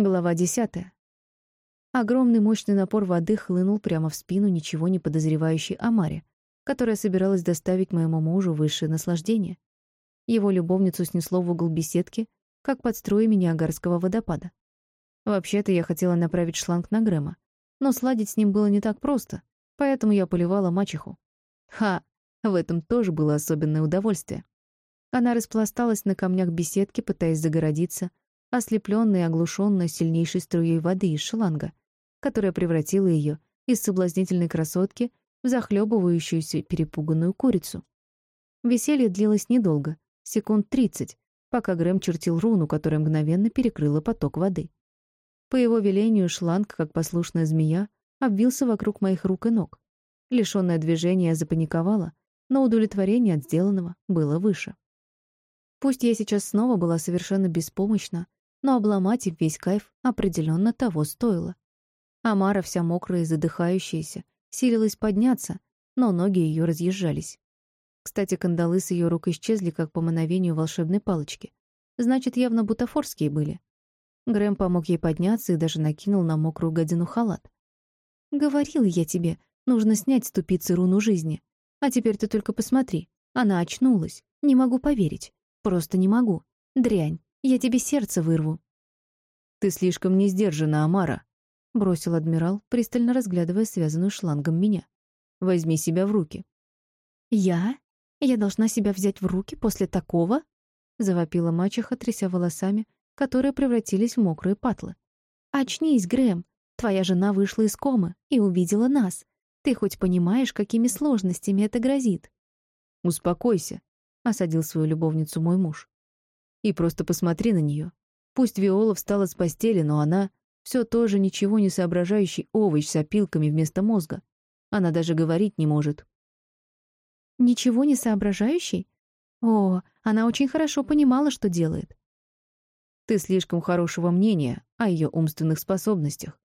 Глава десятая. Огромный мощный напор воды хлынул прямо в спину ничего не подозревающей Амаре, которая собиралась доставить моему мужу высшее наслаждение. Его любовницу снесло в угол беседки, как под струями Ниагарского водопада. Вообще-то я хотела направить шланг на Грэма, но сладить с ним было не так просто, поэтому я поливала мачеху. Ха, в этом тоже было особенное удовольствие. Она распласталась на камнях беседки, пытаясь загородиться, ослепленная и оглушенная сильнейшей струей воды из шланга, которая превратила ее из соблазнительной красотки в захлебывающуюся перепуганную курицу. Веселье длилось недолго, секунд тридцать, пока Грэм чертил руну, которая мгновенно перекрыла поток воды. По его велению шланг, как послушная змея, обвился вокруг моих рук и ног. Лишённое движения, я запаниковала, но удовлетворение от сделанного было выше. Пусть я сейчас снова была совершенно беспомощна, но обломать им весь кайф определенно того стоило. Амара, вся мокрая и задыхающаяся, силилась подняться, но ноги ее разъезжались. Кстати, кандалы с ее рук исчезли, как по мановению волшебной палочки. Значит, явно бутафорские были. Грэм помог ей подняться и даже накинул на мокрую гадину халат. «Говорил я тебе, нужно снять ступицы руну жизни. А теперь ты только посмотри. Она очнулась. Не могу поверить. Просто не могу. Дрянь. Я тебе сердце вырву». «Ты слишком не сдержана, Амара», — бросил адмирал, пристально разглядывая связанную шлангом меня. «Возьми себя в руки». «Я? Я должна себя взять в руки после такого?» — завопила мачеха, тряся волосами, которые превратились в мокрые патлы. «Очнись, Грэм. Твоя жена вышла из комы и увидела нас. Ты хоть понимаешь, какими сложностями это грозит?» «Успокойся», — осадил свою любовницу мой муж. И просто посмотри на нее. Пусть Виола встала с постели, но она все тоже ничего не соображающий овощ с опилками вместо мозга. Она даже говорить не может. Ничего не соображающий? О, она очень хорошо понимала, что делает. Ты слишком хорошего мнения о ее умственных способностях.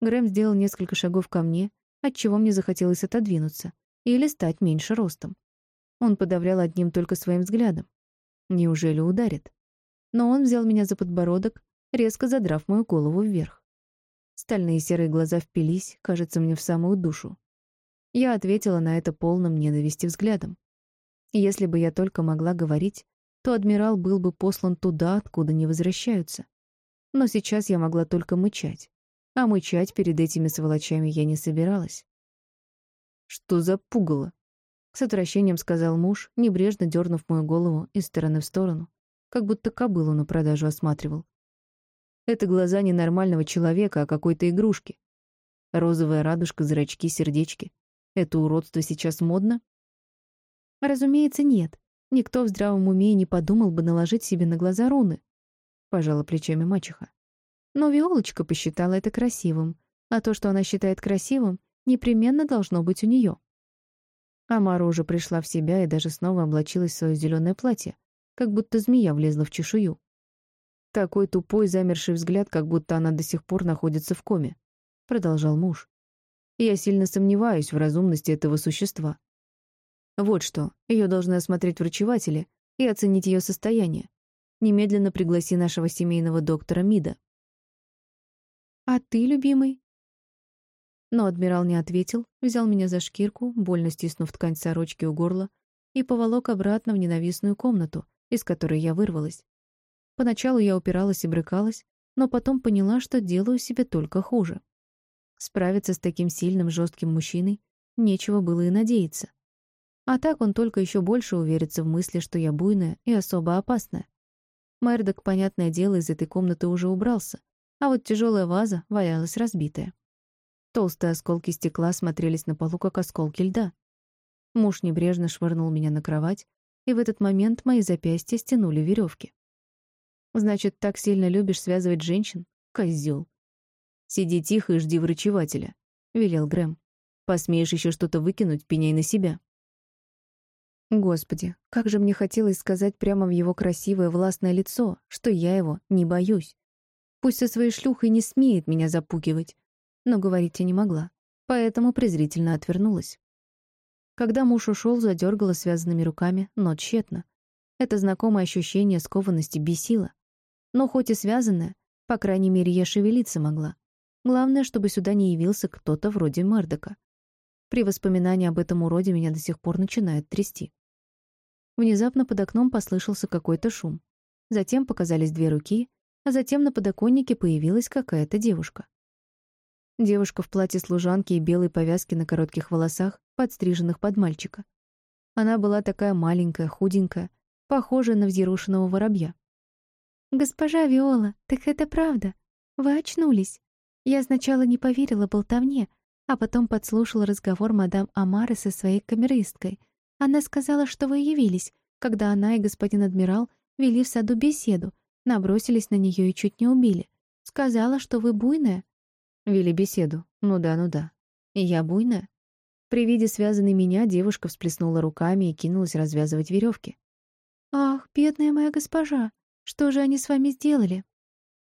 Грэм сделал несколько шагов ко мне, отчего мне захотелось отодвинуться или стать меньше ростом. Он подавлял одним только своим взглядом. Неужели ударит? Но он взял меня за подбородок, резко задрав мою голову вверх. Стальные серые глаза впились, кажется, мне в самую душу. Я ответила на это полным ненависти взглядом. Если бы я только могла говорить, то адмирал был бы послан туда, откуда не возвращаются. Но сейчас я могла только мычать. А мычать перед этими сволочами я не собиралась. «Что за пугало?» С отвращением сказал муж, небрежно дернув мою голову из стороны в сторону, как будто кобылу на продажу осматривал. Это глаза не нормального человека, а какой-то игрушки. Розовая радужка, зрачки, сердечки. Это уродство сейчас модно? Разумеется, нет. Никто в здравом уме не подумал бы наложить себе на глаза руны. Пожала плечами мачеха. Но Виолочка посчитала это красивым, а то, что она считает красивым, непременно должно быть у нее. Амара уже пришла в себя и даже снова облачилась в свое зеленое платье, как будто змея влезла в чешую. Такой тупой замерший взгляд, как будто она до сих пор находится в коме, продолжал муж. Я сильно сомневаюсь в разумности этого существа. Вот что, ее должны осмотреть врачеватели и оценить ее состояние. Немедленно пригласи нашего семейного доктора Мида. «А ты, любимый?» Но адмирал не ответил, взял меня за шкирку, больно стиснув ткань сорочки у горла, и поволок обратно в ненавистную комнату, из которой я вырвалась. Поначалу я упиралась и брыкалась, но потом поняла, что делаю себе только хуже. Справиться с таким сильным, жестким мужчиной нечего было и надеяться. А так он только еще больше уверится в мысли, что я буйная и особо опасная. Мэрдок, понятное дело, из этой комнаты уже убрался, а вот тяжелая ваза валялась разбитая. Толстые осколки стекла смотрелись на полу, как осколки льда. Муж небрежно швырнул меня на кровать, и в этот момент мои запястья стянули веревки. «Значит, так сильно любишь связывать женщин? Козёл!» «Сиди тихо и жди врачевателя», — велел Грэм. «Посмеешь еще что-то выкинуть, пеняй на себя». Господи, как же мне хотелось сказать прямо в его красивое властное лицо, что я его не боюсь. Пусть со своей шлюхой не смеет меня запугивать, но говорить я не могла, поэтому презрительно отвернулась. Когда муж ушел, задергала связанными руками, но тщетно. Это знакомое ощущение скованности бесило. Но хоть и связанное, По крайней мере, я шевелиться могла. Главное, чтобы сюда не явился кто-то вроде Мердока. При воспоминании об этом уроде меня до сих пор начинает трясти. Внезапно под окном послышался какой-то шум. Затем показались две руки, а затем на подоконнике появилась какая-то девушка. Девушка в платье служанки и белой повязке на коротких волосах, подстриженных под мальчика. Она была такая маленькая, худенькая, похожая на взъерушенного воробья. «Госпожа Виола, так это правда. Вы очнулись. Я сначала не поверила болтовне, а потом подслушала разговор мадам Амары со своей камеристкой. Она сказала, что вы явились, когда она и господин адмирал вели в саду беседу, набросились на нее и чуть не убили. Сказала, что вы буйная. Вели беседу. Ну да, ну да. И я буйная. При виде связанной меня девушка всплеснула руками и кинулась развязывать веревки. «Ах, бедная моя госпожа, что же они с вами сделали?»